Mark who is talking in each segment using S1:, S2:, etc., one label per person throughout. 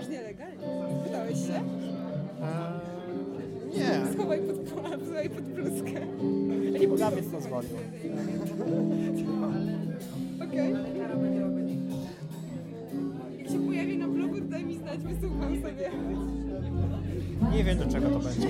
S1: Masz nielegalnie. Spytałeś się? Eee, nie. Schowaj pod, schowaj pod bluzkę.
S2: Nie Kulawiec to zwalił.
S1: Okej. Jak się pojawi na blogu, daj mi znać, wysłucham sobie.
S2: Nie wiem do czego to będzie.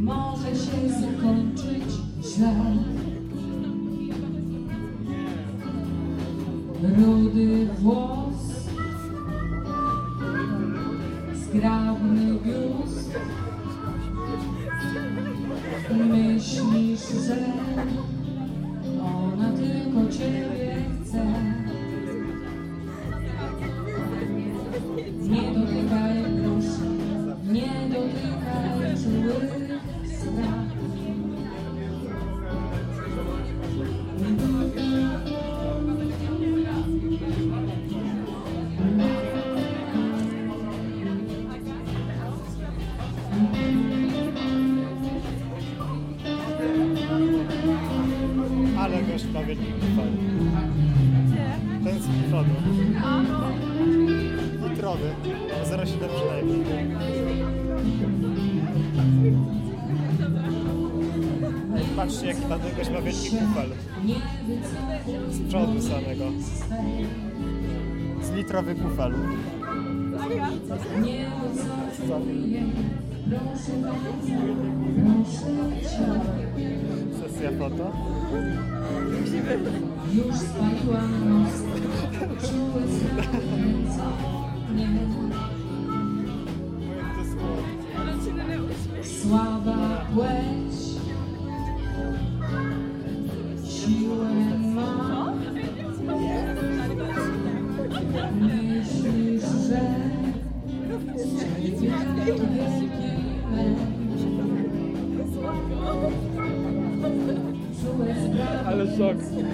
S3: może się zakończyć źle.
S2: kufel z przodu samego. Z litrowy kufel. Sesja foto.
S3: Już spaliłam most, nie
S2: Rucksack.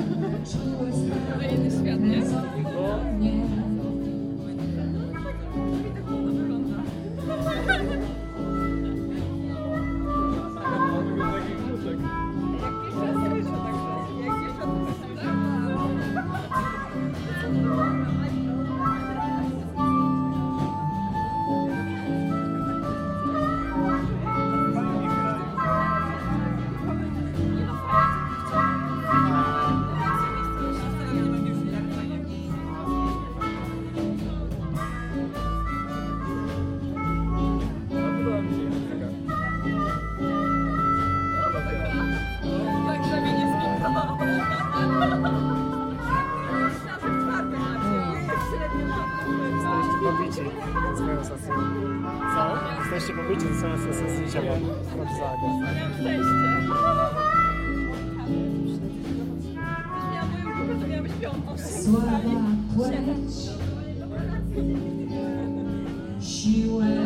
S2: She went.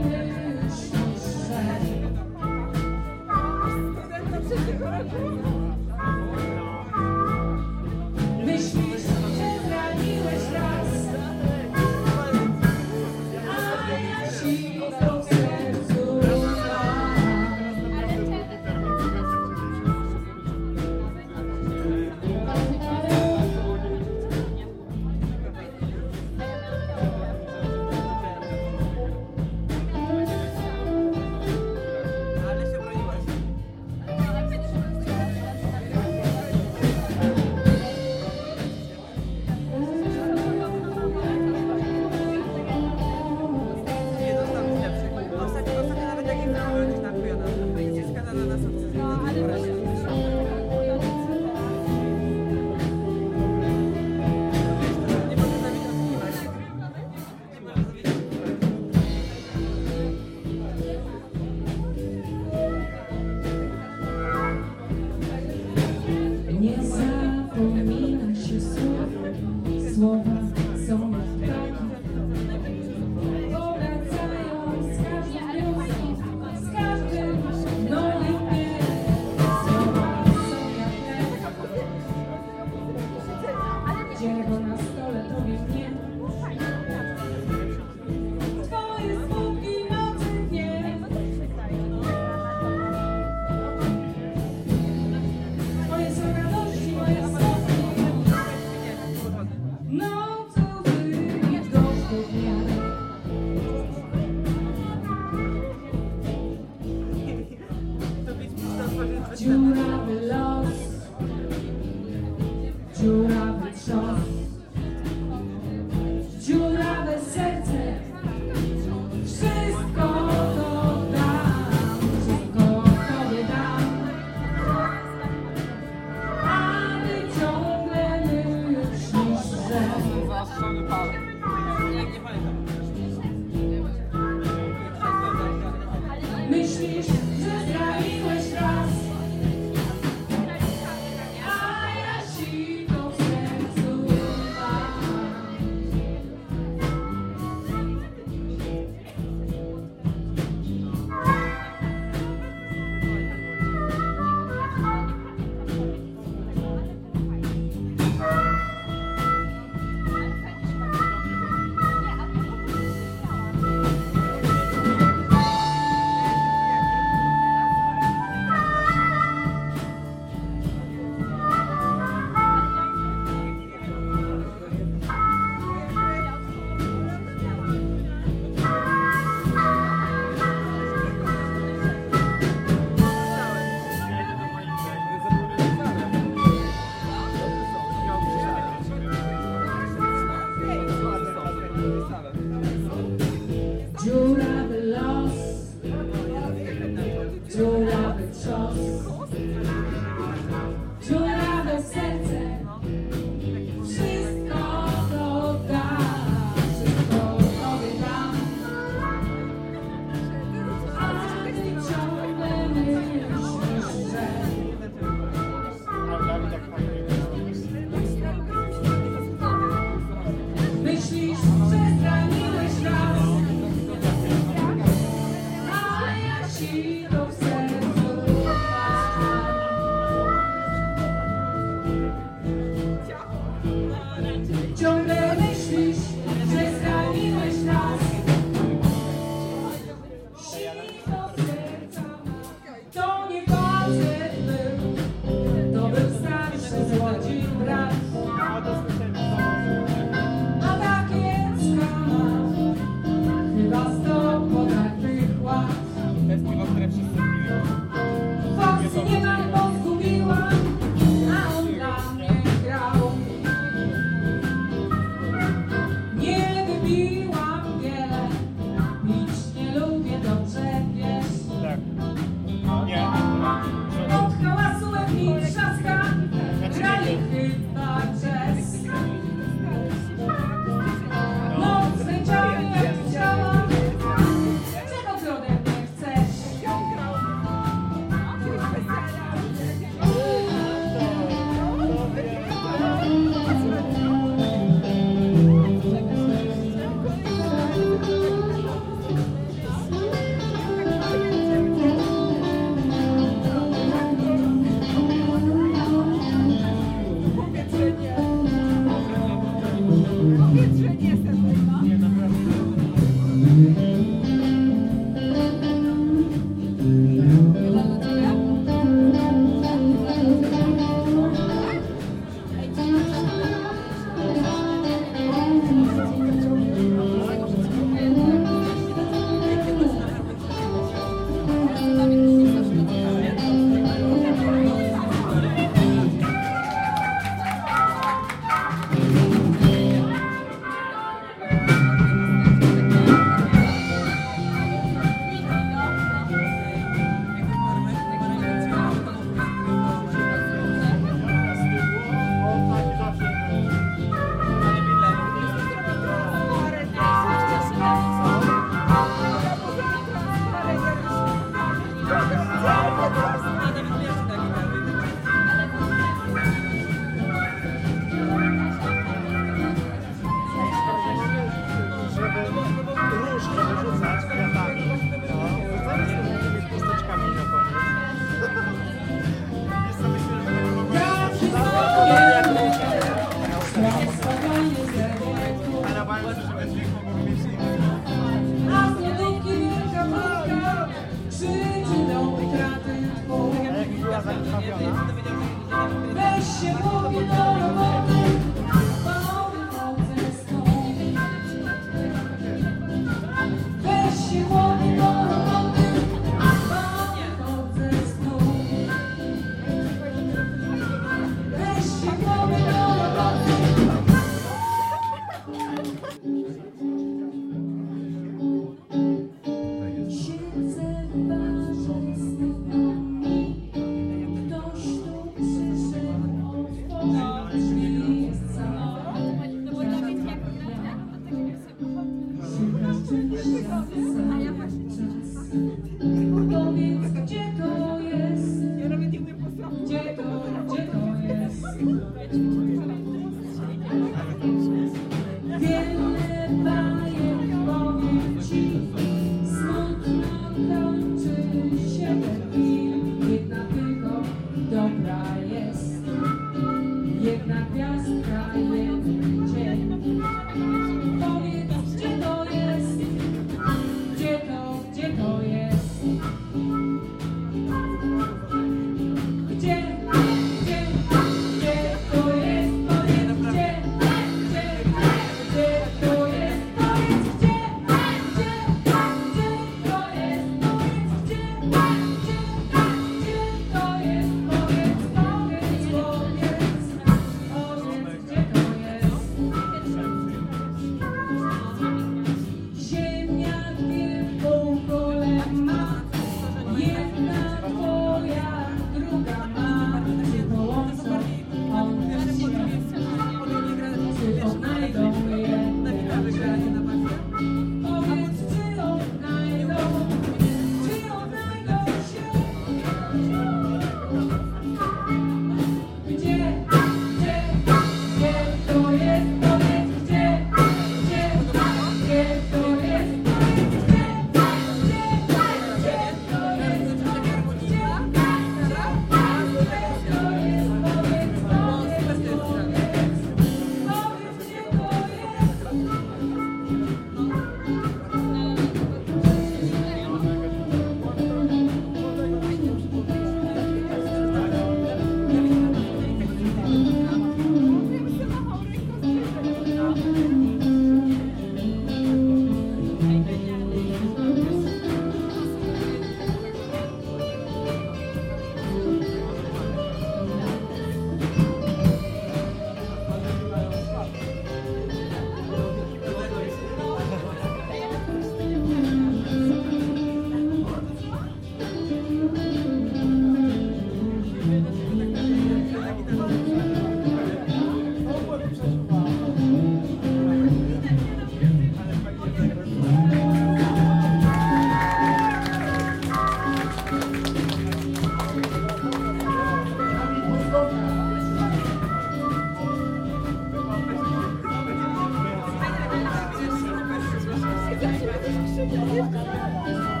S2: 这指的是什么意
S1: 思啊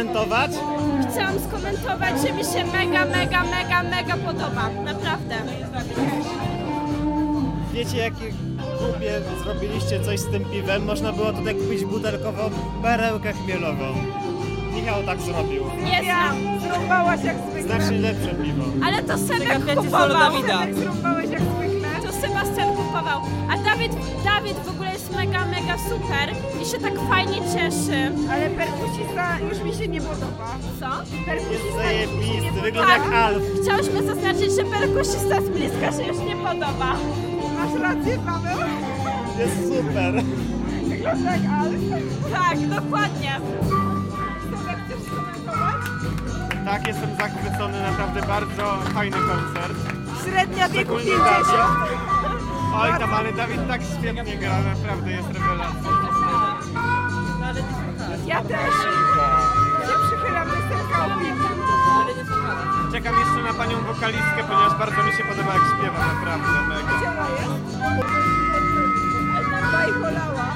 S1: skomentować?
S4: Chciałam skomentować, że mi się mega, mega, mega, mega podoba. Naprawdę.
S1: Wiecie, jakie głupie zrobiliście coś z tym piwem? Można było tutaj kupić butelkową perełkę chmielową.
S3: Michał tak zrobił.
S4: Nie znam.
S2: Zrąbałaś jak zwykle.
S3: Znacznie lepsze piwo.
S4: Ale to Sebek kupował.
S2: Sebek zrąbałeś jak zwykle.
S4: To Sebastian kupował. A Dawid, Dawid w ogóle jest mega, mega super i się tak fajnie cieszy.
S2: Ale perkusista już mi się nie podoba.
S4: Co?
S3: Jest
S2: Perkusista już mi się nie
S3: zajebisty, wygląda jak Alf.
S4: Chciałyśmy zaznaczyć, że perkusista z bliska się już nie podoba.
S2: Masz rację, Paweł.
S3: Jest super.
S2: Wygląda jak Alf.
S4: Tak, dokładnie.
S2: Dobra, chcesz skomentować?
S3: Tak, jestem zachwycony, naprawdę bardzo fajny koncert.
S2: Średnia wieku
S3: Szczególnie
S2: 50.
S3: Dawid. Oj tam, ale Dawid tak świetnie gra, naprawdę jest rewelacja.
S5: Nie.
S2: Ja też się przychylam
S5: nie słuchamy.
S3: Czekam jeszcze na panią wokalistkę, ponieważ bardzo mi się podoba jak śpiewa, naprawdę mega.
S2: Gdzie ona jest? Bajkolała.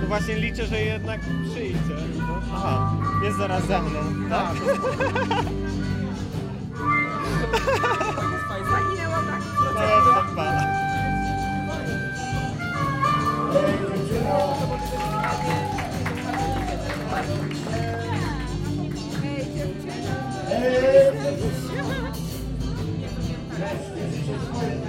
S3: No właśnie liczę, że jednak przyjdzie. Aha, jest zaraz za mną, tak?
S2: Zaginęła tak.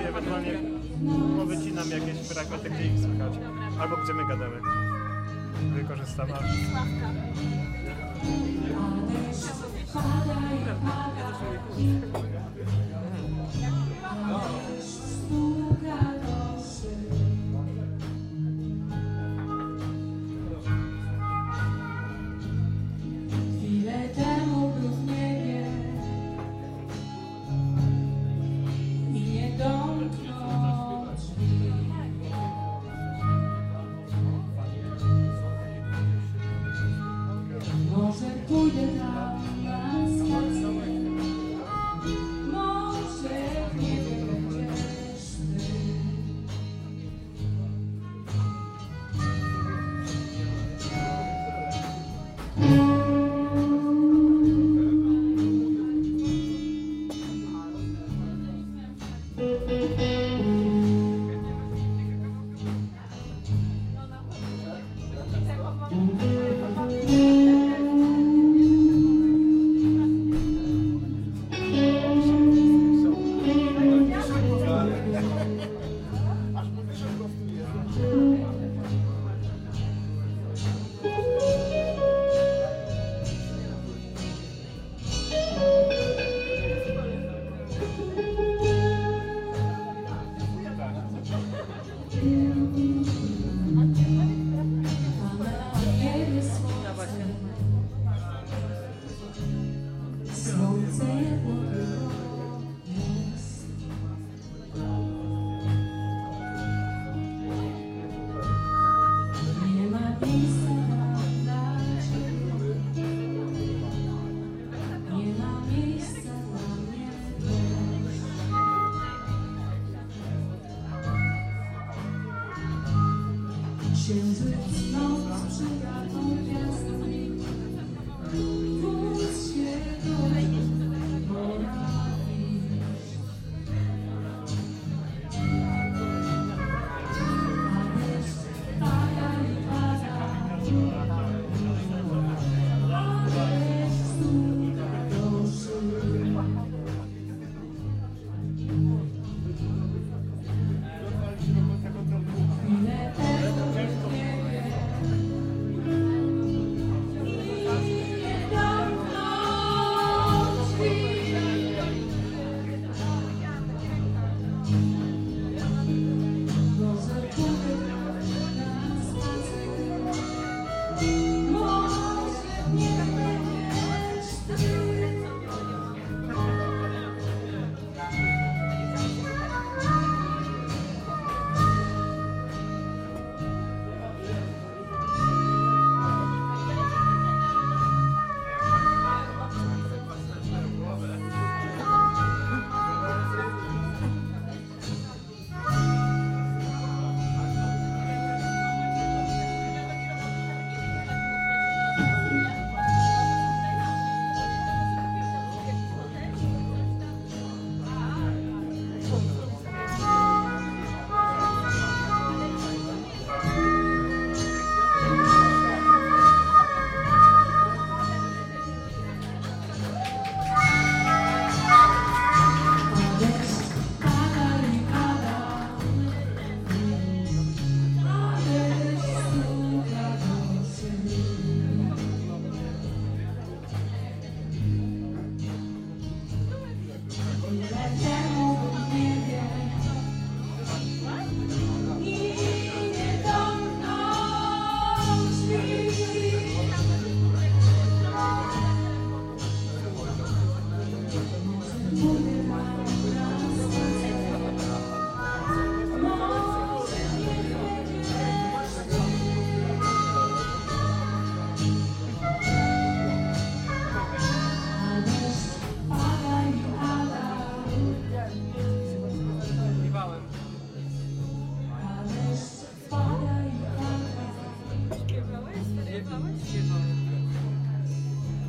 S6: sobie
S3: ewentualnie powycinam jakieś fragmenty, gdzie ich słychać. Albo gdzie my gadamy. Wykorzystam.
S2: Sławka.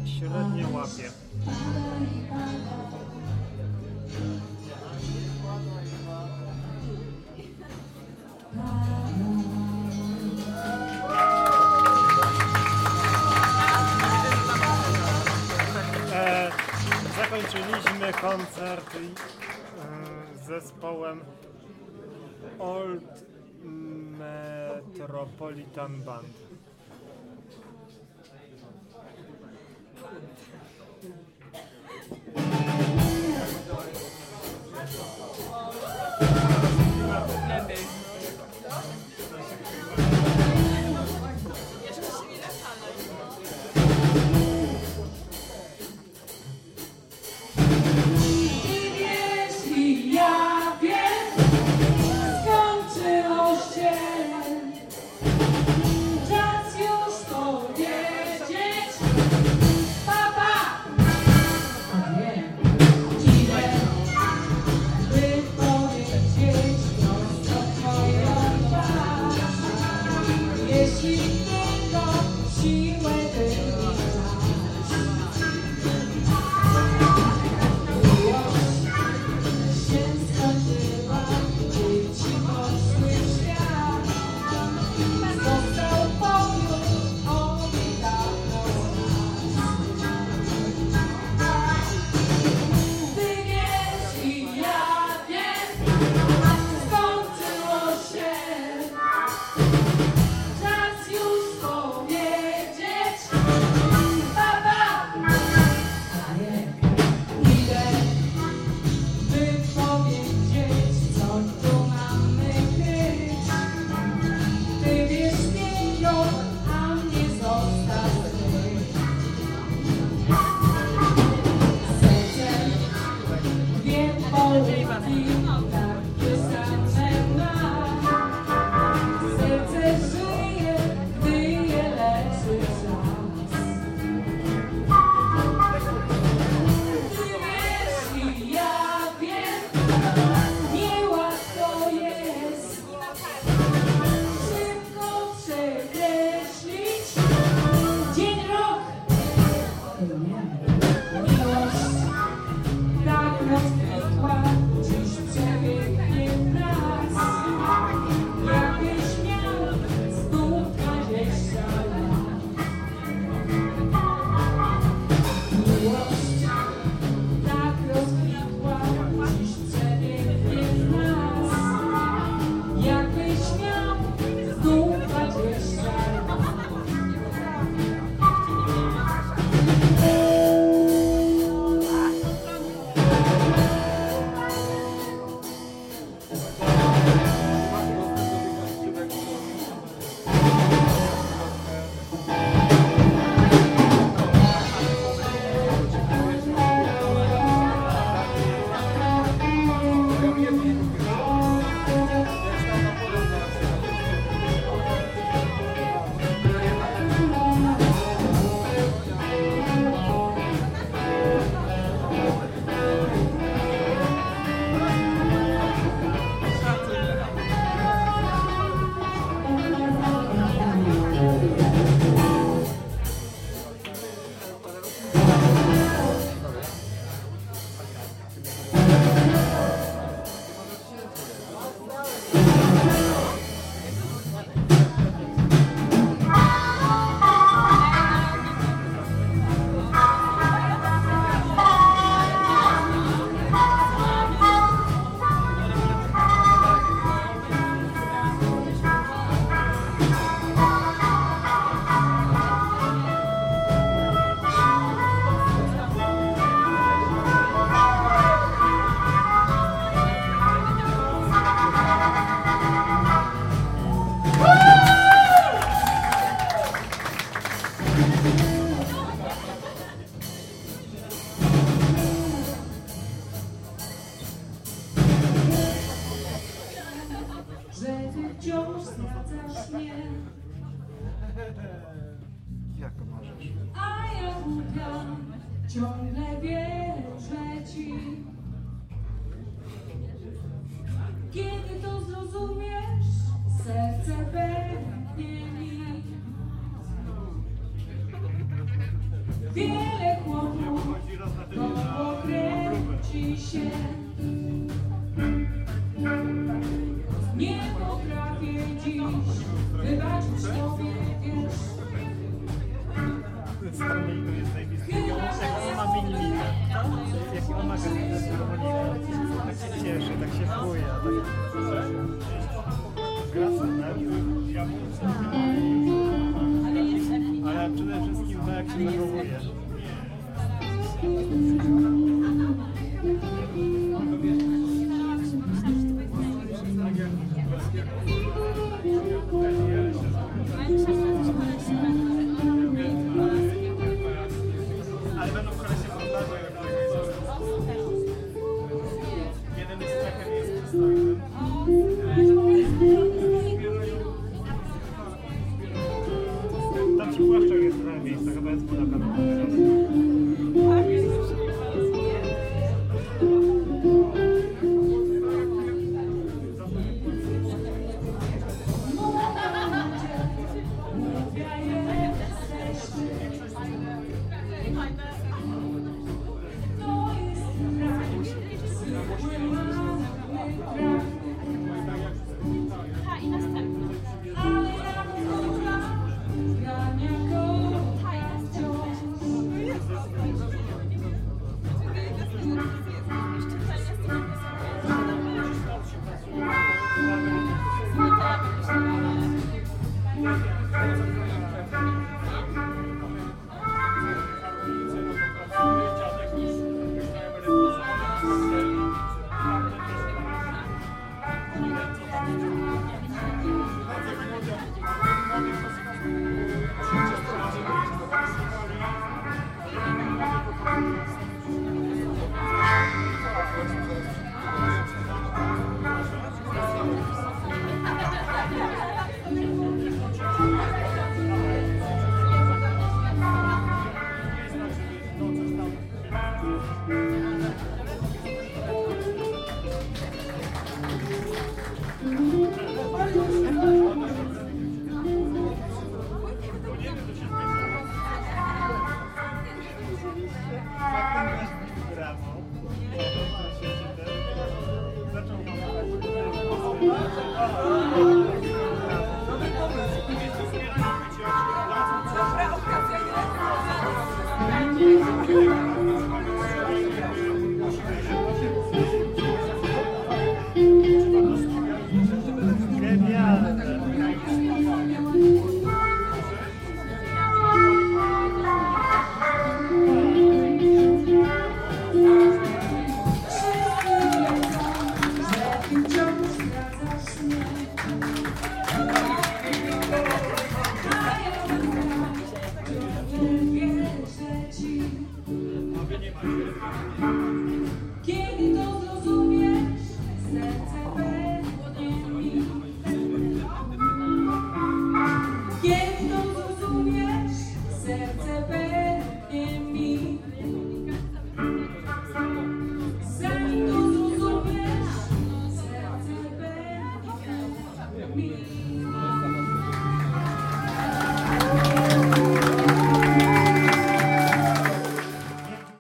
S7: Średnio łapie. E, zakończyliśmy
S2: koncert zespołem Old Metropolitan Band.